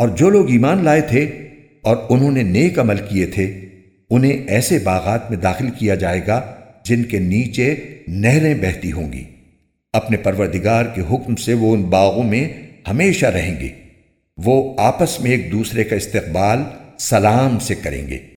اور جو لوگ ایمان لائے تھے اور انہوں نے نیک عمل کیے تھے، انہیں ایسے باغات میں داخل کیا جائے گا جن کے نیچے نہریں بہتی ہوں گی۔ اپنے پروردگار کے حکم سے وہ ان باغوں میں ہمیشہ رہیں گے۔ وہ آپس میں ایک دوسرے کا استقبال سلام سے کریں گے۔